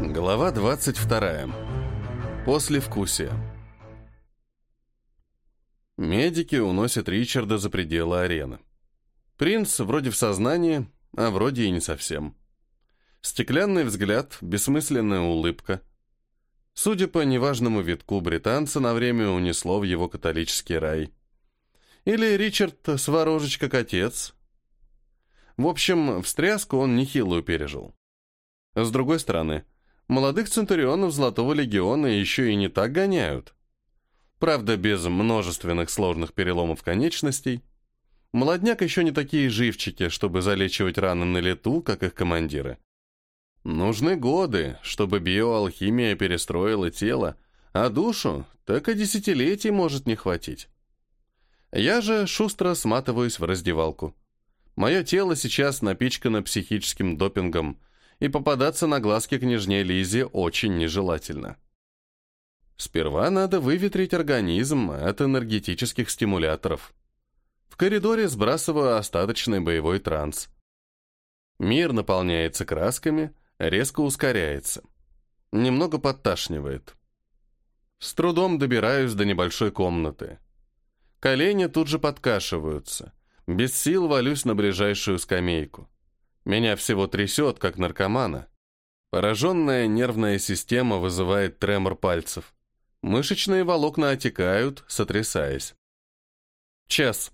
Глава 22. После вкусия. Медики уносят Ричарда за пределы арены. Принц вроде в сознании, а вроде и не совсем. Стеклянный взгляд, бессмысленная улыбка. Судя по неважному витку, британца на время унесло в его католический рай. Или Ричард сворожечь как отец. В общем, встряску он нехилую пережил. С другой стороны, молодых центурионов Золотого Легиона еще и не так гоняют. Правда, без множественных сложных переломов конечностей. Молодняк еще не такие живчики, чтобы залечивать раны на лету, как их командиры. Нужны годы, чтобы биоалхимия перестроила тело, а душу так и десятилетий может не хватить. Я же шустро сматываюсь в раздевалку. Мое тело сейчас напичкано психическим допингом – и попадаться на глазки княжне Лизе очень нежелательно. Сперва надо выветрить организм от энергетических стимуляторов. В коридоре сбрасываю остаточный боевой транс. Мир наполняется красками, резко ускоряется. Немного подташнивает. С трудом добираюсь до небольшой комнаты. Колени тут же подкашиваются. Без сил валюсь на ближайшую скамейку. Меня всего трясет, как наркомана. Пораженная нервная система вызывает тремор пальцев. Мышечные волокна отекают, сотрясаясь. Час.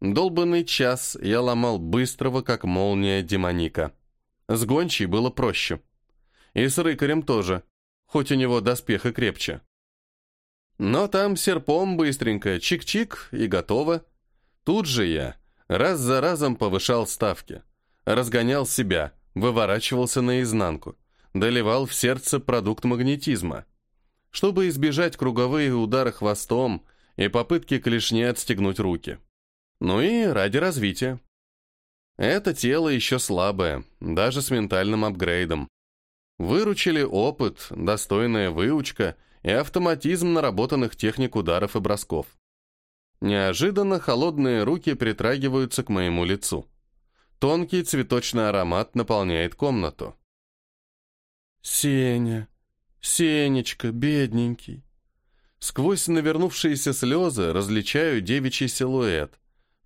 Долбанный час я ломал быстрого, как молния демоника. С гончей было проще. И с рыкарем тоже, хоть у него доспех крепче. Но там серпом быстренько, чик-чик, и готово. Тут же я раз за разом повышал ставки разгонял себя, выворачивался наизнанку, доливал в сердце продукт магнетизма. Чтобы избежать круговые удары хвостом и попытки клешни отстегнуть руки. Ну и ради развития. Это тело еще слабое, даже с ментальным апгрейдом. Выручили опыт, достойная выучка и автоматизм наработанных техник ударов и бросков. Неожиданно холодные руки притрагиваются к моему лицу. Тонкий цветочный аромат наполняет комнату. «Сеня, Сенечка, бедненький». Сквозь навернувшиеся слезы различаю девичий силуэт.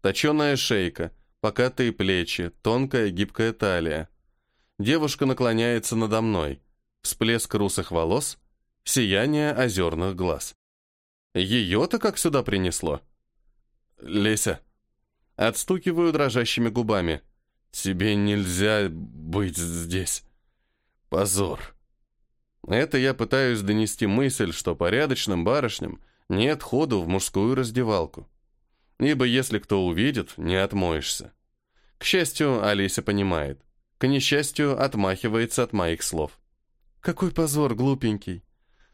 Точеная шейка, покатые плечи, тонкая гибкая талия. Девушка наклоняется надо мной. Всплеск русых волос, сияние озерных глаз. Ее-то как сюда принесло? Леся. Отстукиваю дрожащими губами. Тебе нельзя быть здесь. Позор. Это я пытаюсь донести мысль, что порядочным барышням нет ходу в мужскую раздевалку. Ибо если кто увидит, не отмоешься. К счастью, Олеся понимает. К несчастью, отмахивается от моих слов. «Какой позор, глупенький!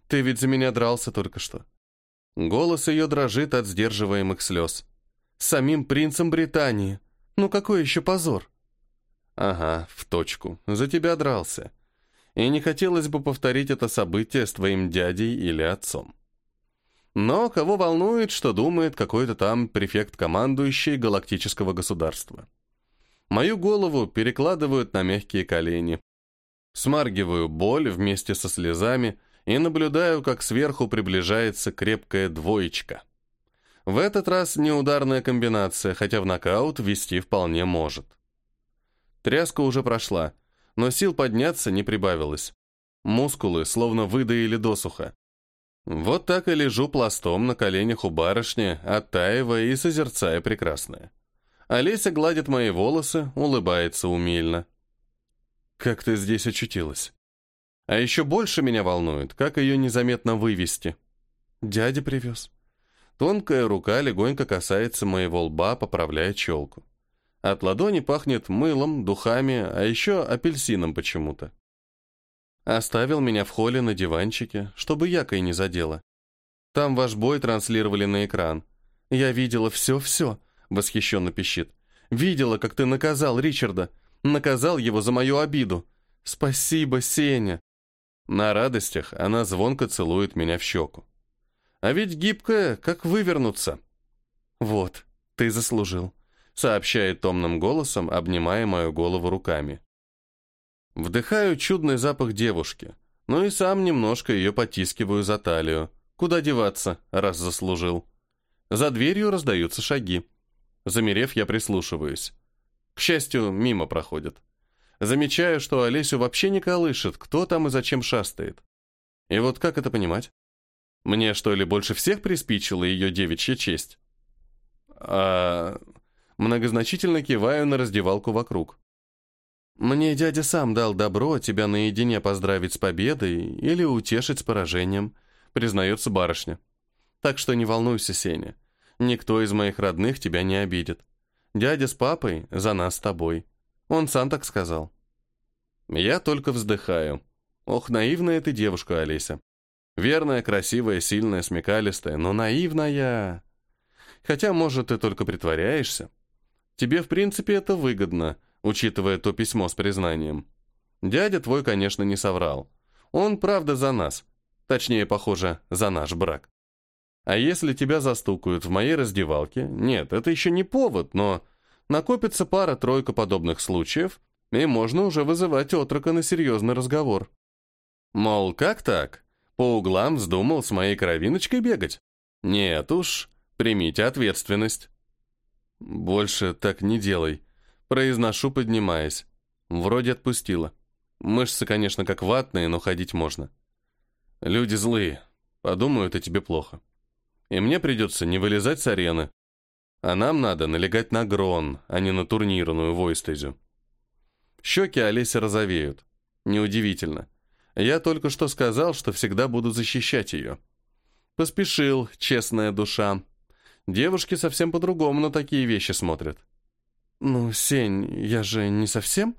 Ты ведь за меня дрался только что!» Голос ее дрожит от сдерживаемых слез. «Самим принцем Британии! Ну какой еще позор?» Ага, в точку. За тебя дрался. И не хотелось бы повторить это событие с твоим дядей или отцом. Но кого волнует, что думает какой-то там префект-командующий галактического государства? Мою голову перекладывают на мягкие колени. Смаргиваю боль вместе со слезами и наблюдаю, как сверху приближается крепкая двоечка. В этот раз неударная комбинация, хотя в нокаут вести вполне может. Тряска уже прошла, но сил подняться не прибавилось. Мускулы словно выдаили досуха. Вот так и лежу пластом на коленях у барышни, оттаивая и созерцая прекрасное. Олеся гладит мои волосы, улыбается умильно. «Как ты здесь очутилась?» А еще больше меня волнует, как ее незаметно вывести. Дядя привез. Тонкая рука легонько касается моего лба, поправляя челку. От ладони пахнет мылом, духами, а еще апельсином почему-то. Оставил меня в холле на диванчике, чтобы якой не задело. Там ваш бой транслировали на экран. Я видела все-все, восхищенно пищит. Видела, как ты наказал Ричарда. Наказал его за мою обиду. Спасибо, Сеня. На радостях она звонко целует меня в щеку. А ведь гибкая, как вывернуться. Вот, ты заслужил сообщает томным голосом, обнимая мою голову руками. Вдыхаю чудный запах девушки, Ну и сам немножко ее потискиваю за талию. Куда деваться, раз заслужил. За дверью раздаются шаги. Замерев, я прислушиваюсь. К счастью, мимо проходят. Замечаю, что Олесю вообще не колышет, кто там и зачем шастает. И вот как это понимать? Мне, что ли, больше всех приспичила ее девичья честь? А... Многозначительно киваю на раздевалку вокруг. Мне дядя сам дал добро тебя наедине поздравить с победой или утешить с поражением, признается барышня. Так что не волнуйся, Сеня. Никто из моих родных тебя не обидит. Дядя с папой за нас с тобой. Он сам так сказал. Я только вздыхаю. Ох, наивная ты девушка, Олеся. Верная, красивая, сильная, смекалистая, но наивная. Хотя, может, ты только притворяешься. Тебе, в принципе, это выгодно, учитывая то письмо с признанием. Дядя твой, конечно, не соврал. Он, правда, за нас. Точнее, похоже, за наш брак. А если тебя застукают в моей раздевалке, нет, это еще не повод, но накопится пара-тройка подобных случаев, и можно уже вызывать отрока на серьезный разговор. Мол, как так? По углам вздумал с моей кровиночкой бегать? Нет уж, примите ответственность. Больше так не делай. Произношу, поднимаясь. Вроде отпустила. Мышцы, конечно, как ватные, но ходить можно. Люди злые. Подумают, и тебе плохо и мне придется не вылезать с арены. А нам надо налегать на грон, а не на турнирную войстезю. Щеки Олеся розовеют. Неудивительно. Я только что сказал, что всегда буду защищать ее. Поспешил, честная душа. Девушки совсем по-другому на такие вещи смотрят. «Ну, Сень, я же не совсем...»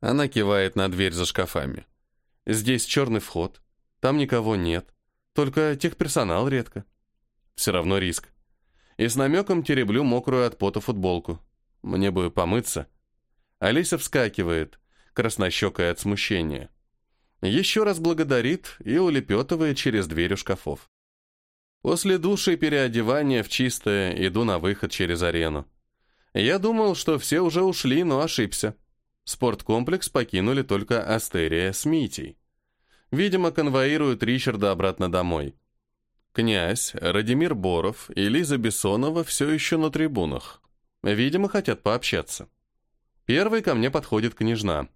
Она кивает на дверь за шкафами. «Здесь черный вход. Там никого нет. Только техперсонал редко». Все равно риск. И с намеком тереблю мокрую от пота футболку. Мне бы помыться. Алиса вскакивает, краснощекая от смущения. Еще раз благодарит и улепетывает через дверь у шкафов. После души и переодевания в чистое иду на выход через арену. Я думал, что все уже ушли, но ошибся. Спорткомплекс покинули только Астерия с Митей. Видимо, конвоируют Ричарда обратно домой. Князь, Радимир Боров и Лиза Бессонова все еще на трибунах. Видимо, хотят пообщаться. Первый ко мне подходит княжна.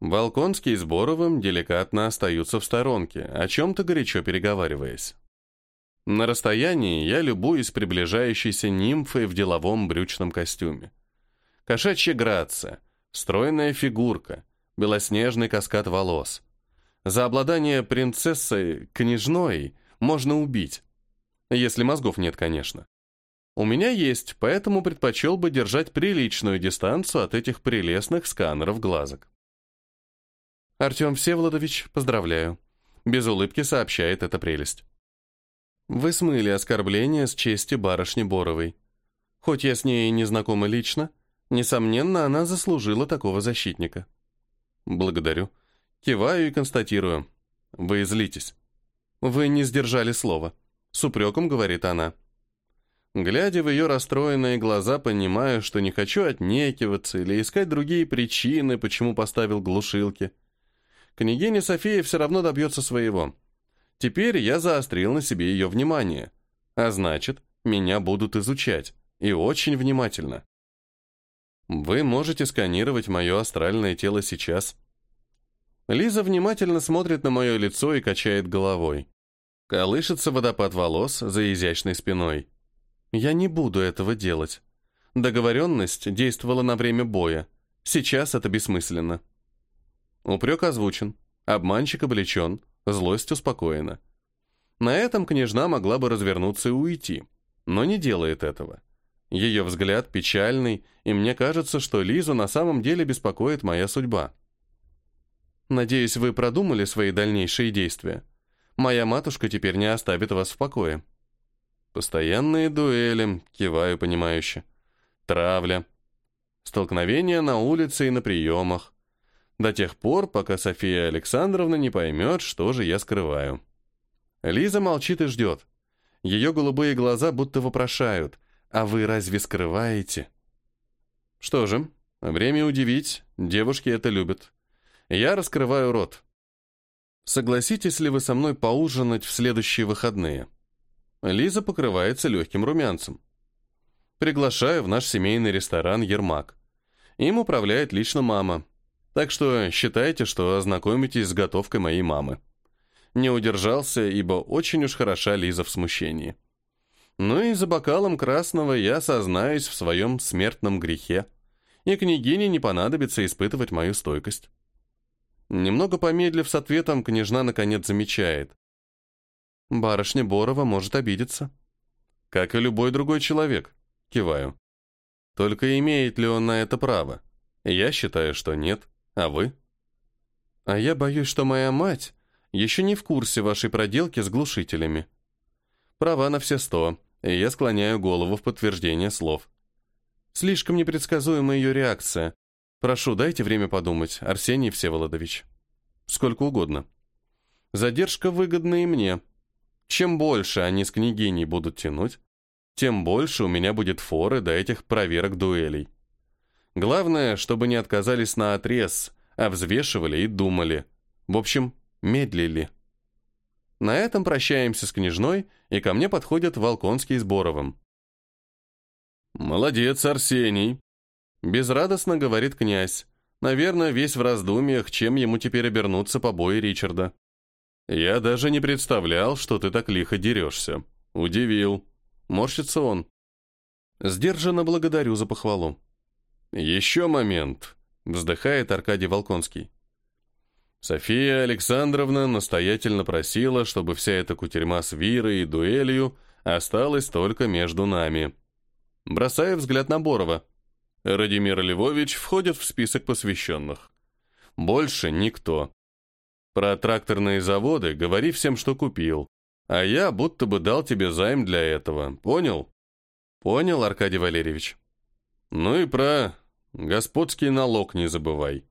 Волконский с Боровым деликатно остаются в сторонке, о чем-то горячо переговариваясь. На расстоянии я любуюсь приближающейся нимфой в деловом брючном костюме. Кошачья грация, стройная фигурка, белоснежный каскад волос. За обладание принцессой, княжной, можно убить. Если мозгов нет, конечно. У меня есть, поэтому предпочел бы держать приличную дистанцию от этих прелестных сканеров глазок. Артем Всеволодович, поздравляю. Без улыбки сообщает эта прелесть. Вы смыли оскорбление с чести барышни Боровой. Хоть я с ней не знакома лично, несомненно, она заслужила такого защитника. Благодарю. Киваю и констатирую. Вы злитесь. «Вы не сдержали слова», — с упреком говорит она. Глядя в ее расстроенные глаза, понимаю, что не хочу отнекиваться или искать другие причины, почему поставил глушилки. Княгиня София все равно добьется своего. Теперь я заострил на себе ее внимание. А значит, меня будут изучать. И очень внимательно. Вы можете сканировать мое астральное тело сейчас. Лиза внимательно смотрит на мое лицо и качает головой. Колышется водопад волос за изящной спиной. Я не буду этого делать. Договоренность действовала на время боя. Сейчас это бессмысленно. Упрек озвучен. Обманщик облечен. Злость успокоена. На этом княжна могла бы развернуться и уйти, но не делает этого. Ее взгляд печальный, и мне кажется, что Лизу на самом деле беспокоит моя судьба. Надеюсь, вы продумали свои дальнейшие действия. Моя матушка теперь не оставит вас в покое. Постоянные дуэли, киваю понимающе. Травля. Столкновения на улице и на приемах. До тех пор, пока София Александровна не поймет, что же я скрываю. Лиза молчит и ждет. Ее голубые глаза будто вопрошают. «А вы разве скрываете?» Что же, время удивить, девушки это любят. Я раскрываю рот. Согласитесь ли вы со мной поужинать в следующие выходные? Лиза покрывается легким румянцем. Приглашаю в наш семейный ресторан «Ермак». Им управляет лично мама. Так что считайте, что ознакомитесь с готовкой моей мамы. Не удержался, ибо очень уж хороша Лиза в смущении. Ну и за бокалом красного я сознаюсь в своем смертном грехе. И княгине не понадобится испытывать мою стойкость. Немного помедлив с ответом, княжна наконец замечает. Барышня Борова может обидеться. Как и любой другой человек. Киваю. Только имеет ли он на это право? Я считаю, что нет. А вы? А я боюсь, что моя мать еще не в курсе вашей проделки с глушителями. Права на все сто, и я склоняю голову в подтверждение слов. Слишком непредсказуемая ее реакция. Прошу, дайте время подумать, Арсений Всеволодович. Сколько угодно. Задержка выгодна и мне. Чем больше они с княгиней будут тянуть, тем больше у меня будет форы до этих проверок дуэлей. Главное, чтобы не отказались на отрез, а взвешивали и думали. В общем, медлили. На этом прощаемся с княжной, и ко мне подходят Волконский с Боровым. «Молодец, Арсений!» Безрадостно говорит князь. Наверное, весь в раздумьях, чем ему теперь обернуться по бою Ричарда. «Я даже не представлял, что ты так лихо дерешься. Удивил». Морщится он. Сдержанно благодарю за похвалу. «Еще момент», — вздыхает Аркадий Волконский. София Александровна настоятельно просила, чтобы вся эта кутерьма с Вирой и дуэлью осталась только между нами. Бросая взгляд на Борова. Радимир Львович входит в список посвященных. Больше никто. Про тракторные заводы говори всем, что купил. А я будто бы дал тебе займ для этого. Понял? Понял, Аркадий Валерьевич. Ну и про господский налог не забывай.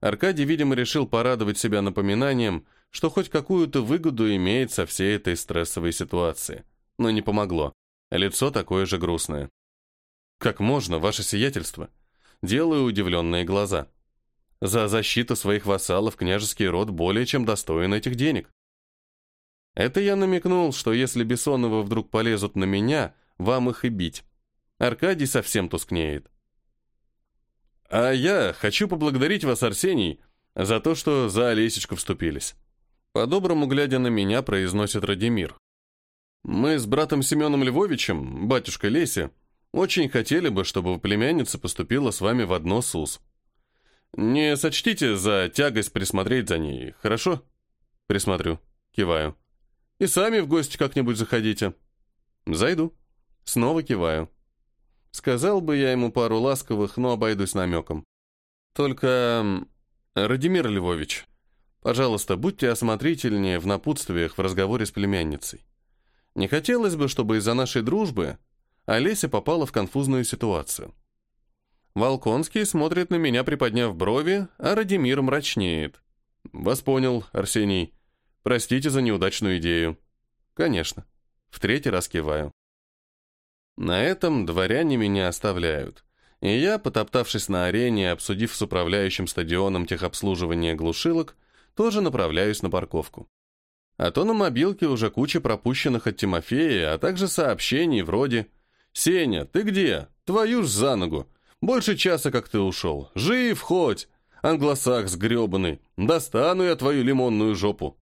Аркадий, видимо, решил порадовать себя напоминанием, что хоть какую-то выгоду имеет со всей этой стрессовой ситуации. Но не помогло. Лицо такое же грустное. «Как можно, ваше сиятельство?» Делаю удивленные глаза. За защиту своих вассалов княжеский род более чем достоин этих денег. Это я намекнул, что если Бессоновы вдруг полезут на меня, вам их и бить. Аркадий совсем тускнеет. А я хочу поблагодарить вас, Арсений, за то, что за Олесечку вступились. По-доброму, глядя на меня, произносит Радимир. Мы с братом Семеном Львовичем, батюшкой Леси, очень хотели бы, чтобы племянница поступила с вами в одно СУС. Не сочтите за тягость присмотреть за ней, хорошо? Присмотрю. Киваю. И сами в гости как-нибудь заходите. Зайду. Снова киваю. Сказал бы я ему пару ласковых, но обойдусь намеком. Только, Радимир Львович, пожалуйста, будьте осмотрительнее в напутствиях в разговоре с племянницей. Не хотелось бы, чтобы из-за нашей дружбы Олеся попала в конфузную ситуацию. Волконский смотрит на меня, приподняв брови, а Радимир мрачнеет. «Вас понял, Арсений. Простите за неудачную идею». «Конечно». В третий раз киваю. На этом дворяне меня оставляют, и я, потоптавшись на арене, обсудив с управляющим стадионом техобслуживания глушилок, тоже направляюсь на парковку. А то на мобилке уже куча пропущенных от Тимофея, а также сообщений вроде «Сеня, ты где? Твою ж за ногу! Больше часа, как ты ушел. Жив хоть! Англосакс гребаный! Достану я твою лимонную жопу!»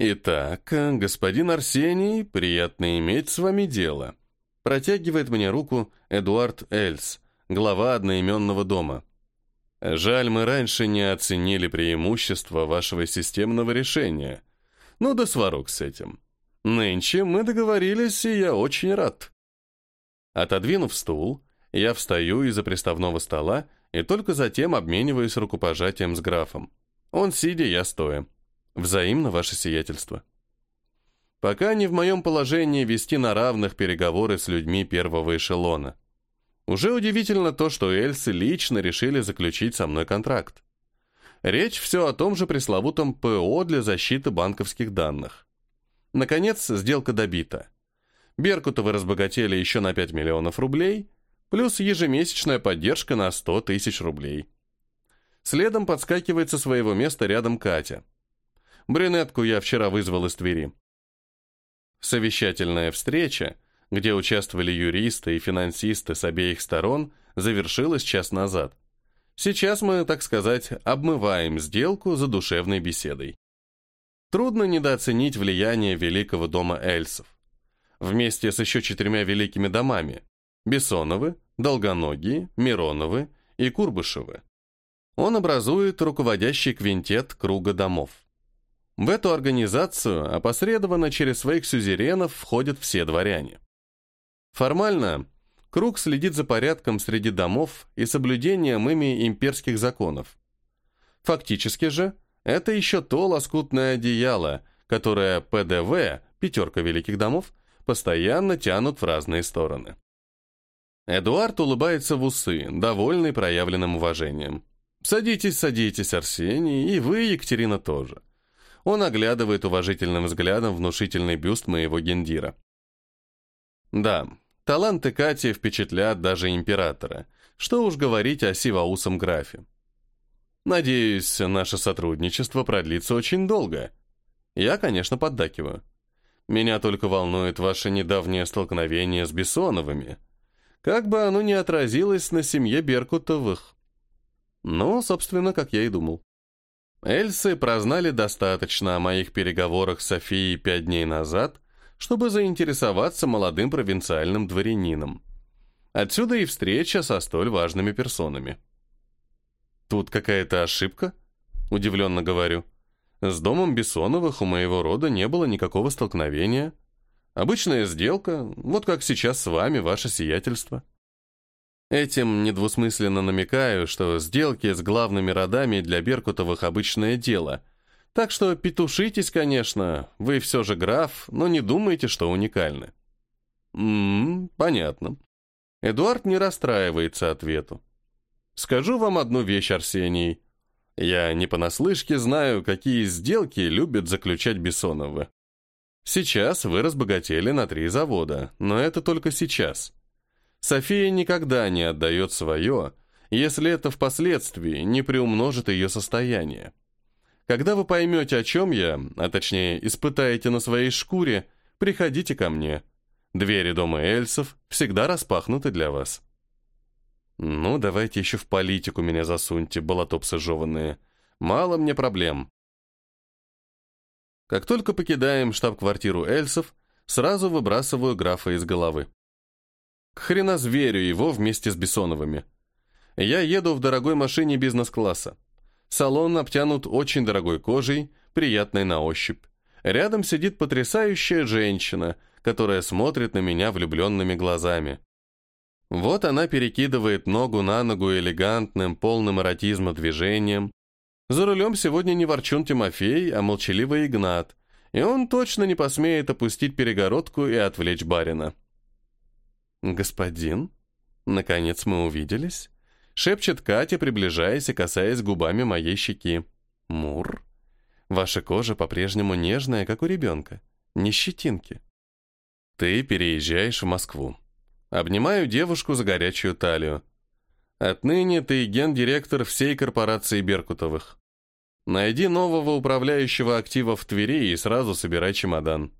«Итак, господин Арсений, приятно иметь с вами дело». Протягивает мне руку Эдуард Эльс, глава одноименного дома. «Жаль, мы раньше не оценили преимущества вашего системного решения. Ну да сварок с этим. Нынче мы договорились, и я очень рад». Отодвинув стул, я встаю из-за приставного стола и только затем обмениваюсь рукопожатием с графом. Он сидя, я стоя. Взаимно, ваше сиятельство. Пока не в моем положении вести на равных переговоры с людьми первого эшелона. Уже удивительно то, что Эльсы лично решили заключить со мной контракт. Речь все о том же пресловутом ПО для защиты банковских данных. Наконец, сделка добита. Беркутовы разбогатели еще на 5 миллионов рублей, плюс ежемесячная поддержка на 100 тысяч рублей. Следом подскакивает со своего места рядом Катя. Брюнетку я вчера вызвал из Твери. Совещательная встреча, где участвовали юристы и финансисты с обеих сторон, завершилась час назад. Сейчас мы, так сказать, обмываем сделку за душевной беседой. Трудно недооценить влияние великого дома Эльсов. Вместе с еще четырьмя великими домами – Бессоновы, Долгоногие, Мироновы и Курбышевы. Он образует руководящий квинтет круга домов. В эту организацию опосредованно через своих сюзеренов входят все дворяне. Формально круг следит за порядком среди домов и соблюдением ими имперских законов. Фактически же, это еще то лоскутное одеяло, которое ПДВ, пятерка великих домов, постоянно тянут в разные стороны. Эдуард улыбается в усы, довольный проявленным уважением. «Садитесь, садитесь, Арсений, и вы, Екатерина, тоже. Он оглядывает уважительным взглядом внушительный бюст моего гендира. Да, таланты Кати впечатлят даже императора. Что уж говорить о сивоусом графе. Надеюсь, наше сотрудничество продлится очень долго. Я, конечно, поддакиваю. Меня только волнует ваше недавнее столкновение с Бессоновыми. Как бы оно ни отразилось на семье Беркутовых. Ну, собственно, как я и думал. Эльсы прознали достаточно о моих переговорах с Софией пять дней назад, чтобы заинтересоваться молодым провинциальным дворянином. Отсюда и встреча со столь важными персонами. «Тут какая-то ошибка?» – удивленно говорю. «С домом Бессоновых у моего рода не было никакого столкновения. Обычная сделка, вот как сейчас с вами, ваше сиятельство». Этим недвусмысленно намекаю, что сделки с главными родами для Беркутовых обычное дело. Так что петушитесь, конечно, вы все же граф, но не думайте, что уникальны. Ммм, понятно. Эдуард не расстраивается ответу. Скажу вам одну вещь, Арсений. Я не понаслышке знаю, какие сделки любят заключать Бессоновы. Сейчас вы разбогатели на три завода, но это только сейчас. София никогда не отдает свое, если это впоследствии не приумножит ее состояние. Когда вы поймете, о чем я, а точнее испытаете на своей шкуре, приходите ко мне. Двери дома Эльсов всегда распахнуты для вас. Ну, давайте еще в политику меня засуньте, болотопсы жеванные. Мало мне проблем. Как только покидаем штаб-квартиру Эльсов, сразу выбрасываю графа из головы. Хрена зверю его вместе с Бессоновыми. Я еду в дорогой машине бизнес-класса. Салон обтянут очень дорогой кожей, приятной на ощупь. Рядом сидит потрясающая женщина, которая смотрит на меня влюбленными глазами. Вот она перекидывает ногу на ногу элегантным, полным эротизма движением. За рулем сегодня не ворчун Тимофей, а молчаливый Игнат, и он точно не посмеет опустить перегородку и отвлечь барина. «Господин, наконец мы увиделись», — шепчет Катя, приближаясь и касаясь губами моей щеки. «Мур, ваша кожа по-прежнему нежная, как у ребенка, не щетинки». «Ты переезжаешь в Москву». Обнимаю девушку за горячую талию. «Отныне ты гендиректор всей корпорации Беркутовых. Найди нового управляющего актива в Твери и сразу собирай чемодан».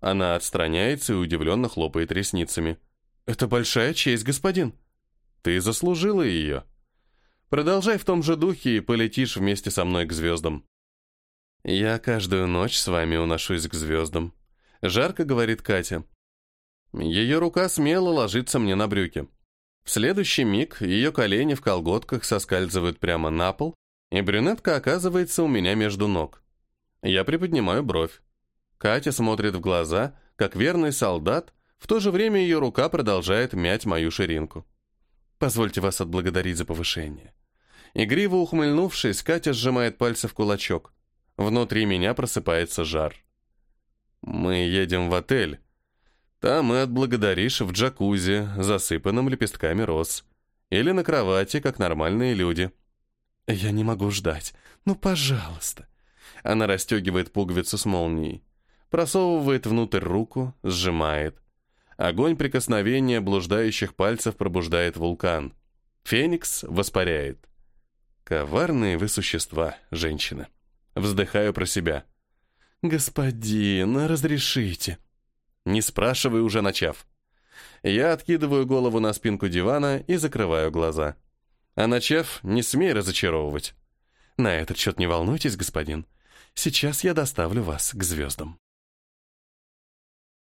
Она отстраняется и удивленно хлопает ресницами. «Это большая честь, господин». «Ты заслужила ее. Продолжай в том же духе и полетишь вместе со мной к звездам». «Я каждую ночь с вами уношусь к звездам», — жарко говорит Катя. Ее рука смело ложится мне на брюки. В следующий миг ее колени в колготках соскальзывают прямо на пол, и брюнетка оказывается у меня между ног. Я приподнимаю бровь. Катя смотрит в глаза, как верный солдат, в то же время ее рука продолжает мять мою ширинку. «Позвольте вас отблагодарить за повышение». Игриво ухмыльнувшись, Катя сжимает пальцы в кулачок. Внутри меня просыпается жар. «Мы едем в отель. Там и отблагодаришь в джакузи, засыпанном лепестками роз. Или на кровати, как нормальные люди». «Я не могу ждать. Ну, пожалуйста». Она расстегивает пуговицу с молнией. Просовывает внутрь руку, сжимает. Огонь прикосновения блуждающих пальцев пробуждает вулкан. Феникс воспаряет. Коварные вы существа, женщины. Вздыхаю про себя. «Господин, разрешите?» Не спрашивай, уже начав. Я откидываю голову на спинку дивана и закрываю глаза. А начав, не смей разочаровывать. На этот счет не волнуйтесь, господин. Сейчас я доставлю вас к звездам.